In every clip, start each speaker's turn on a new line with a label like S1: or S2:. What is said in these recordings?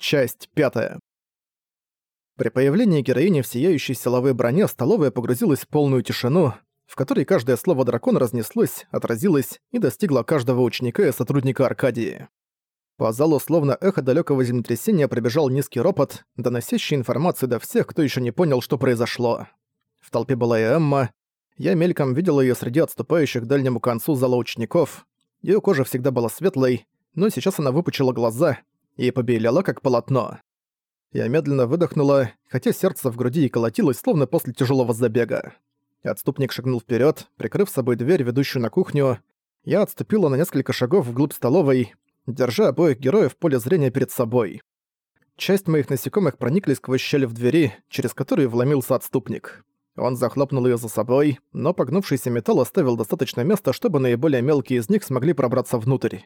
S1: Часть пятая. При появлении героини в сияющей силовой броне столовая погрузилась в полную тишину, в которой каждое слово дракон разнеслось, отразилось и достигло каждого ученика и сотрудника Аркадии. По залу словно эхо далекого землетрясения пробежал низкий ропот, доносящий информацию до всех, кто еще не понял, что произошло. В толпе была и Эмма. Я мельком видел ее среди отступающих к дальнему концу зала учеников. Ее кожа всегда была светлой, но сейчас она выпучила глаза — и побелела как полотно. Я медленно выдохнула, хотя сердце в груди и колотилось, словно после тяжелого забега. Отступник шагнул вперед, прикрыв собой дверь, ведущую на кухню. Я отступила на несколько шагов вглубь столовой, держа обоих героев в поле зрения перед собой. Часть моих насекомых проникли сквозь щель в двери, через которую вломился отступник. Он захлопнул ее за собой, но погнувшийся металл оставил достаточно места, чтобы наиболее мелкие из них смогли пробраться внутрь.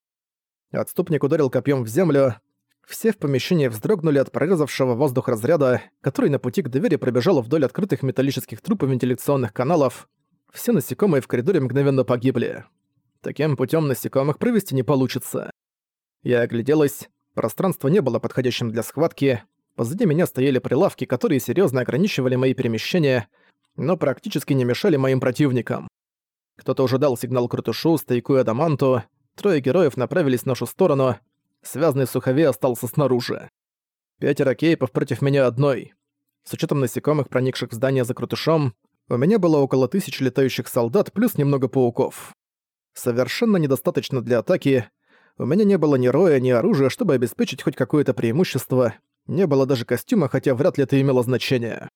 S1: Отступник ударил копьем в землю, все в помещении вздрогнули от прорезавшего воздух разряда, который на пути к двери пробежал вдоль открытых металлических труб и вентиляционных каналов. Все насекомые в коридоре мгновенно погибли. Таким путем насекомых провести не получится. Я огляделась. Пространство не было подходящим для схватки. Позади меня стояли прилавки, которые серьезно ограничивали мои перемещения, но практически не мешали моим противникам. Кто-то уже дал сигнал крутушу, Стойку и Адаманту. Трое героев направились в нашу сторону — связанный в сухове, остался снаружи. Пятеро кейпов против меня одной. С учетом насекомых, проникших в здание за крутышом, у меня было около тысячи летающих солдат плюс немного пауков. Совершенно недостаточно для атаки. У меня не было ни роя, ни оружия, чтобы обеспечить хоть какое-то преимущество. Не было даже костюма, хотя вряд ли это имело значение.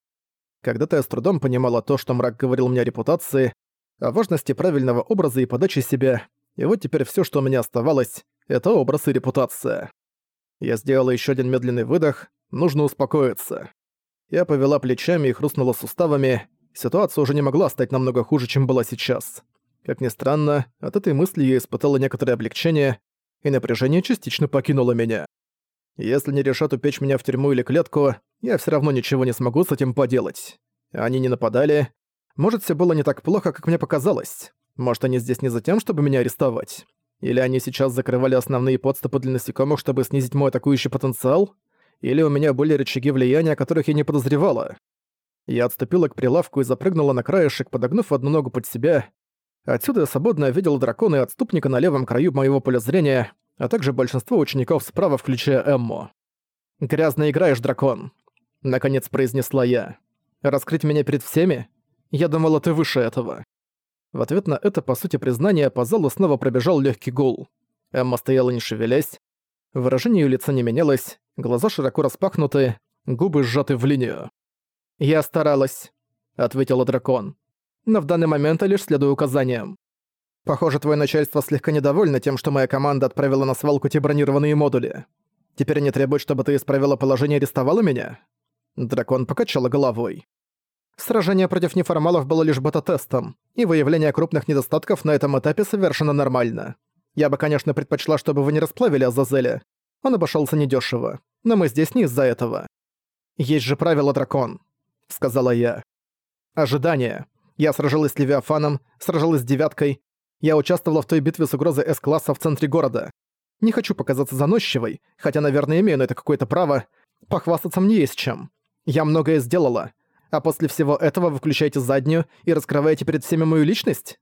S1: Когда-то я с трудом понимала то, что мрак говорил мне о репутации, о важности правильного образа и подачи себя, и вот теперь все, что у меня оставалось, это образ и репутация. Я сделала еще один медленный выдох, нужно успокоиться. Я повела плечами и хрустнула суставами, ситуация уже не могла стать намного хуже, чем была сейчас. Как ни странно, от этой мысли я испытала некоторое облегчение, и напряжение частично покинуло меня. Если не решат упечь меня в тюрьму или клетку, я все равно ничего не смогу с этим поделать. Они не нападали. Может, все было не так плохо, как мне показалось. Может, они здесь не за тем, чтобы меня арестовать. Или они сейчас закрывали основные подступы для насекомых, чтобы снизить мой атакующий потенциал? Или у меня были рычаги влияния, о которых я не подозревала? Я отступила к прилавку и запрыгнула на краешек, подогнув одну ногу под себя. Отсюда я свободно видела дракона и отступника на левом краю моего поля зрения, а также большинство учеников справа, включая Эмму. «Грязно играешь, дракон!» — наконец произнесла я. «Раскрыть меня перед всеми? Я думала, ты выше этого». В ответ на это, по сути, признание по залу снова пробежал легкий гул. Эмма стояла не шевелясь. Выражение её лица не менялось, глаза широко распахнуты, губы сжаты в линию. «Я старалась», — ответила дракон. «Но в данный момент я лишь следую указаниям. Похоже, твое начальство слегка недовольно тем, что моя команда отправила на свалку те бронированные модули. Теперь они требуют, чтобы ты исправила положение и арестовала меня?» Дракон покачала головой. Сражение против неформалов было лишь бета-тестом, и выявление крупных недостатков на этом этапе совершенно нормально. Я бы, конечно, предпочла, чтобы вы не расплавили Азазеля. Он обошёлся недёшево, но мы здесь не из-за этого. «Есть же правило, дракон», — сказала я. «Ожидание. Я сражалась с Левиафаном, сражалась с Девяткой. Я участвовала в той битве с угрозой С-класса в центре города. Не хочу показаться заносчивой, хотя, наверное, имею на это какое-то право. Похвастаться мне есть чем. Я многое сделала, а после всего этого выключаете заднюю и раскрываете перед всеми мою личность?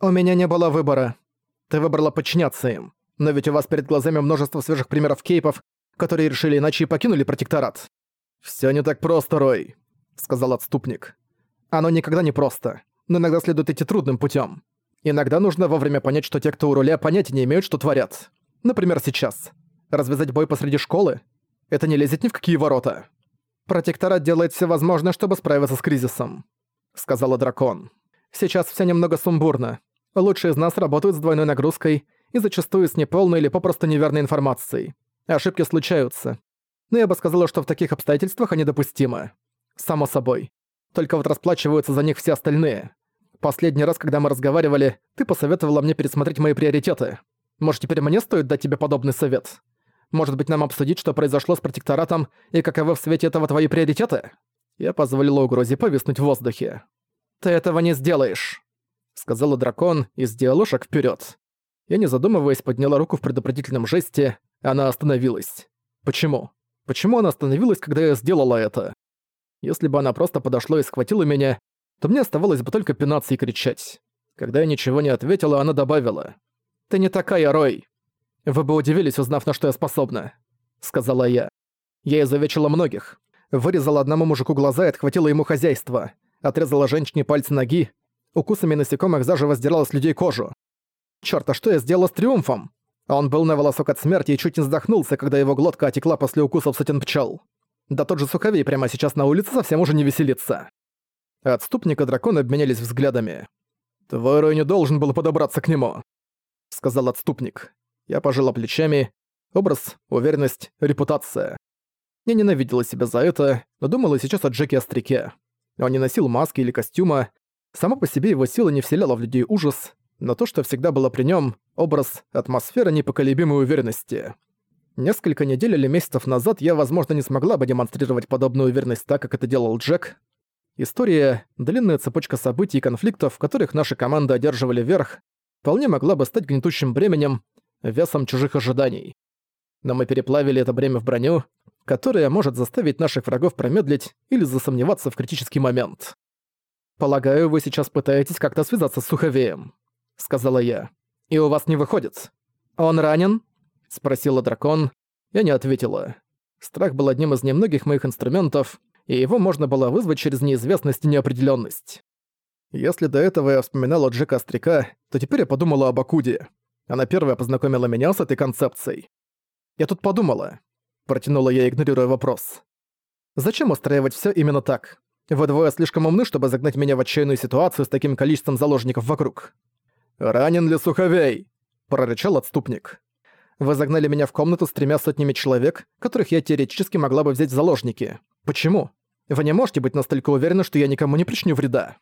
S1: У меня не было выбора. Ты выбрала подчиняться им. Но ведь у вас перед глазами множество свежих примеров кейпов, которые решили иначе и покинули протекторат. Все не так просто, Рой», — сказал отступник. «Оно никогда не просто, но иногда следует идти трудным путем. Иногда нужно вовремя понять, что те, кто у руля, понятия не имеют, что творят. Например, сейчас. Развязать бой посреди школы? Это не лезет ни в какие ворота». Протекторат делает все возможное, чтобы справиться с кризисом», — сказала дракон. «Сейчас все немного сумбурно. Лучшие из нас работают с двойной нагрузкой и зачастую с неполной или попросту неверной информацией. Ошибки случаются. Но я бы сказала, что в таких обстоятельствах они допустимы. Само собой. Только вот расплачиваются за них все остальные. Последний раз, когда мы разговаривали, ты посоветовала мне пересмотреть мои приоритеты. Может, теперь мне стоит дать тебе подобный совет?» Может быть, нам обсудить, что произошло с протекторатом и каковы в свете этого твои приоритеты?» Я позволила угрозе повиснуть в воздухе. «Ты этого не сделаешь», — сказала дракон и сделала шаг вперед. Я, не задумываясь, подняла руку в предупредительном жесте, она остановилась. Почему? Почему она остановилась, когда я сделала это? Если бы она просто подошла и схватила меня, то мне оставалось бы только пинаться и кричать. Когда я ничего не ответила, она добавила. «Ты не такая, Рой!» «Вы бы удивились, узнав, на что я способна», — сказала я. «Я изувечила многих. Вырезала одному мужику глаза и отхватила ему хозяйство. Отрезала женщине пальцы ноги. Укусами насекомых заживо сдирала с людей кожу. Чёрт, а что я сделала с Триумфом? Он был на волосок от смерти и чуть не вздохнулся, когда его глотка отекла после укусов сотен пчел. Да тот же Суховей прямо сейчас на улице совсем уже не веселится». Отступник и дракон обменялись взглядами. «Твой Рой не должен был подобраться к нему», — сказал отступник. Я пожала плечами. Образ, уверенность, репутация. Я ненавидела себя за это, но думала сейчас о Джеке Остряке. Он не носил маски или костюма. Сама по себе его сила не вселяла в людей ужас, но то, что всегда было при нем, образ, атмосфера непоколебимой уверенности. Несколько недель или месяцев назад я, возможно, не смогла бы демонстрировать подобную уверенность так, как это делал Джек. История, длинная цепочка событий и конфликтов, в которых наши команды одерживали верх, вполне могла бы стать гнетущим бременем, весом чужих ожиданий. Но мы переплавили это бремя в броню, которая может заставить наших врагов промедлить или засомневаться в критический момент. «Полагаю, вы сейчас пытаетесь как-то связаться с Суховеем», — сказала я. «И у вас не выходит. Он ранен?» — спросила дракон. Я не ответила. Страх был одним из немногих моих инструментов, и его можно было вызвать через неизвестность и неопределенность. Если до этого я вспоминала Джека Стрика, то теперь я подумала об Акуде. Она первая познакомила меня с этой концепцией. Я тут подумала. Протянула я, игнорируя вопрос. Зачем устраивать все именно так? Вы двое слишком умны, чтобы загнать меня в отчаянную ситуацию с таким количеством заложников вокруг. «Ранен ли Суховей?» – прорычал отступник. «Вы загнали меня в комнату с тремя сотнями человек, которых я теоретически могла бы взять в заложники. Почему? Вы не можете быть настолько уверены, что я никому не причиню вреда?»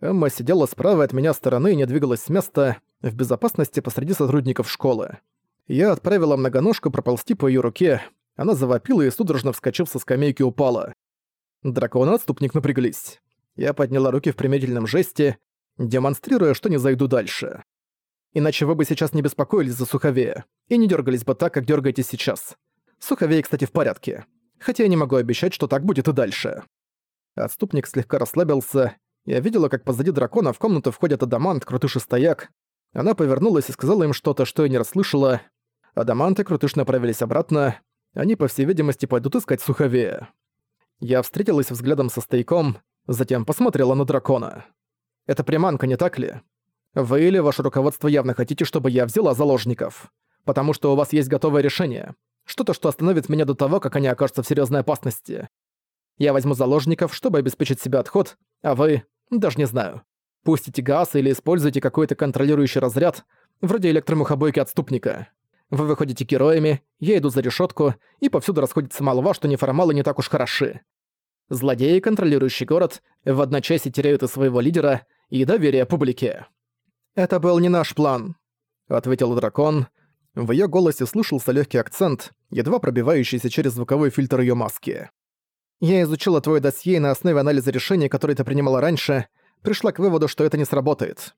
S1: Эмма сидела справа от меня стороны и не двигалась с места, в безопасности посреди сотрудников школы. Я отправила многоножку проползти по ее руке. Она завопила и, судорожно вскочив со скамейки, упала. Дракон и отступник напряглись. Я подняла руки в примирительном жесте, демонстрируя, что не зайду дальше. Иначе вы бы сейчас не беспокоились за Суховея и не дергались бы так, как дергаетесь сейчас. Суховей, кстати, в порядке. Хотя я не могу обещать, что так будет и дальше. Отступник слегка расслабился. Я видела, как позади дракона в комнату входят адамант, крутыш и стояк, она повернулась и сказала им что-то, что я не расслышала. Адаманты крутыш направились обратно. Они, по всей видимости, пойдут искать суховея. Я встретилась взглядом со стояком, затем посмотрела на дракона. «Это приманка, не так ли? Вы или ваше руководство явно хотите, чтобы я взяла заложников? Потому что у вас есть готовое решение. Что-то, что остановит меня до того, как они окажутся в серьезной опасности. Я возьму заложников, чтобы обеспечить себе отход, а вы... даже не знаю. Пустите газ или используйте какой-то контролирующий разряд, вроде электромухобойки отступника. Вы выходите героями, я иду за решетку, и повсюду расходится молва, что неформалы не так уж хороши. Злодеи, контролирующий город, в одночасье теряют и своего лидера, и доверие публике. «Это был не наш план», — ответил дракон. В ее голосе слышался легкий акцент, едва пробивающийся через звуковой фильтр ее маски. «Я изучила твое досье на основе анализа решений, которые ты принимала раньше, — пришла к выводу, что это не сработает.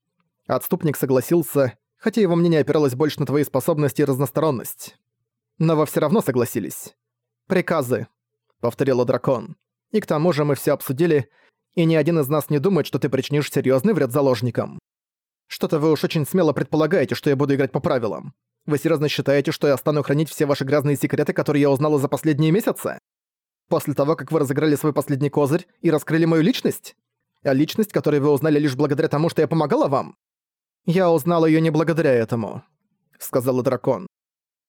S1: Отступник согласился, хотя его мнение опиралось больше на твои способности и разносторонность. Но вы всё равно согласились. «Приказы», — повторила дракон. «И к тому же мы всё обсудили, и ни один из нас не думает, что ты причинишь серьёзный вред заложникам. Что-то вы уж очень смело предполагаете, что я буду играть по правилам. Вы серьёзно считаете, что я стану хранить все ваши грязные секреты, которые я узнала за последние месяцы? После того, как вы разыграли свой последний козырь и раскрыли мою личность? личность, которой вы узнали лишь благодаря тому, что я помогала вам?» «Я узнала её не благодаря этому», — сказала дракон.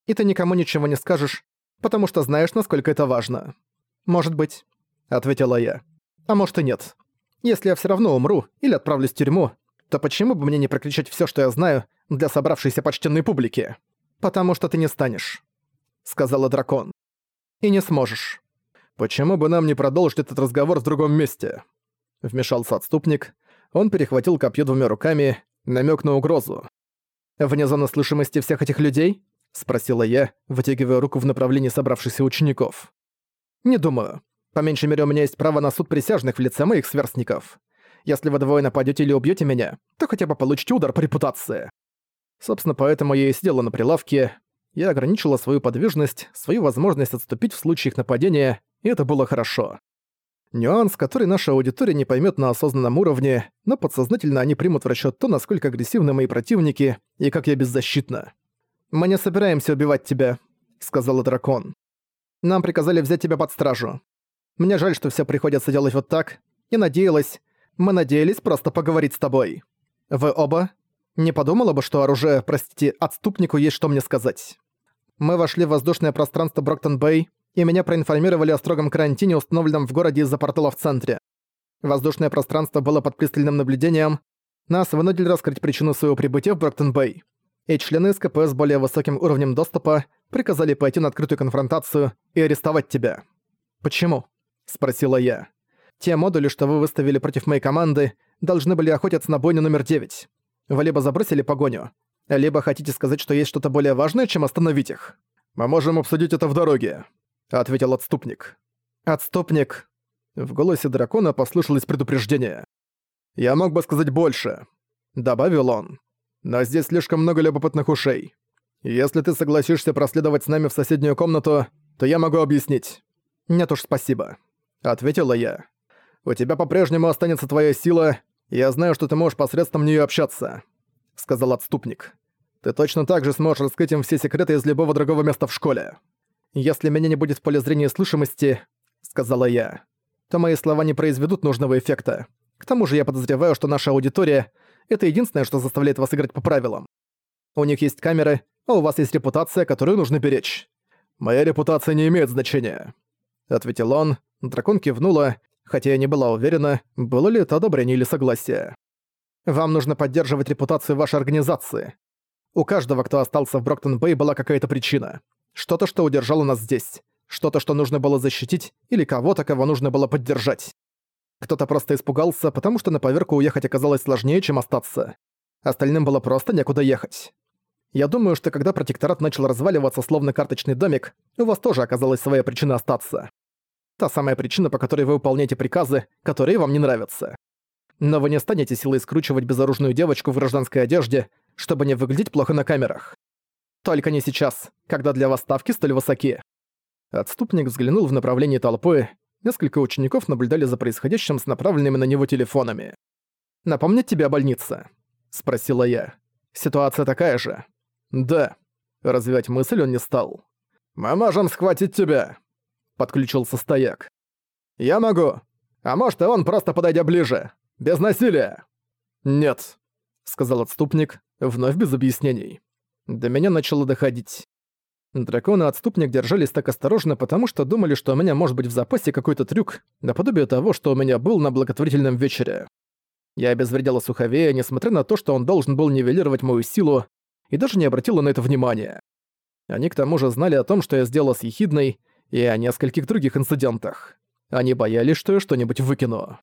S1: «И ты никому ничего не скажешь, потому что знаешь, насколько это важно». «Может быть», — ответила я. «А может и нет. Если я всё равно умру или отправлюсь в тюрьму, то почему бы мне не прокричать всё, что я знаю, для собравшейся почтенной публики? Потому что ты не станешь», — сказала дракон. «И не сможешь». «Почему бы нам не продолжить этот разговор в другом месте?» вмешался отступник. Он перехватил копье двумя руками, намек на угрозу. «Вне зоны слышимости всех этих людей?» — спросила я, вытягивая руку в направлении собравшихся учеников. «Не думаю. По меньшей мере, у меня есть право на суд присяжных в лице моих сверстников. Если вы двое нападете или убьете меня, то хотя бы получите удар по репутации». Собственно, поэтому я и сидела на прилавке. Я ограничила свою подвижность, свою возможность отступить в случае их нападения, и это было хорошо. Нюанс, который наша аудитория не поймет на осознанном уровне, но подсознательно они примут в расчет то, насколько агрессивны мои противники и как я беззащитна. «Мы не собираемся убивать тебя», — сказал дракон. «Нам приказали взять тебя под стражу. Мне жаль, что все приходится делать вот так. Я надеялась. Мы надеялись просто поговорить с тобой. Вы оба? Не подумала бы, что оружие, простите, отступнику есть что мне сказать. Мы вошли в воздушное пространство Броктон-Бэй, и меня проинформировали о строгом карантине, установленном в городе из-за портала в центре. Воздушное пространство было под пристальным наблюдением. Нас вынудили раскрыть причину своего прибытия в Броктон-Бэй. И члены СКП с более высоким уровнем доступа приказали пойти на открытую конфронтацию и арестовать тебя. «Почему?» – спросила я. «Те модули, что вы выставили против моей команды, должны были охотиться на бойню номер 9. Вы либо забросили погоню, либо хотите сказать, что есть что-то более важное, чем остановить их. Мы можем обсудить это в дороге», — ответил отступник. «Отступник!» В голосе дракона послышалось предупреждение. «Я мог бы сказать больше», — добавил он. «Но здесь слишком много любопытных ушей. Если ты согласишься проследовать с нами в соседнюю комнату, то я могу объяснить». «Нет уж, спасибо», — ответила я. «У тебя по-прежнему останется твоя сила, и я знаю, что ты можешь посредством нее общаться», — сказал отступник. «Ты точно так же сможешь раскрыть им все секреты из любого другого места в школе». «Если меня не будет в поле зрения и слышимости», — сказала я, — «то мои слова не произведут нужного эффекта. К тому же я подозреваю, что наша аудитория — это единственное, что заставляет вас играть по правилам. У них есть камеры, а у вас есть репутация, которую нужно беречь». «Моя репутация не имеет значения», — ответил он. Дракон кивнула, хотя я не была уверена, было ли это одобрение или согласие. «Вам нужно поддерживать репутацию вашей организации. У каждого, кто остался в Броктон-Бэй, была какая-то причина. Что-то, что удержало нас здесь. Что-то, что нужно было защитить, или кого-то, кого нужно было поддержать. Кто-то просто испугался, потому что на поверку уехать оказалось сложнее, чем остаться. Остальным было просто некуда ехать. Я думаю, что когда протекторат начал разваливаться, словно карточный домик, у вас тоже оказалась своя причина остаться. Та самая причина, по которой вы выполняете приказы, которые вам не нравятся. Но вы не станете силой скручивать безоружную девочку в гражданской одежде, чтобы не выглядеть плохо на камерах. Только не сейчас, когда для вас ставки столь высоки. Отступник взглянул в направлении толпы. Несколько учеников наблюдали за происходящим с направленными на него телефонами. «Напомнить тебе о больнице?» – спросила я. «Ситуация такая же?» «Да». Развивать мысль он не стал. «Мы можем схватить тебя!» – подключился стояк. «Я могу. А может, и он, просто подойдя ближе. Без насилия!» «Нет», – сказал отступник, вновь без объяснений. До меня начало доходить. Драконы-отступник держались так осторожно, потому что думали, что у меня может быть в запасе какой-то трюк, наподобие того, что у меня был на благотворительном вечере. Я обезвредила Суховея, несмотря на то, что он должен был нивелировать мою силу, и даже не обратила на это внимания. Они к тому же знали о том, что я сделала с Ехидной, и о нескольких других инцидентах. Они боялись, что я что-нибудь выкину.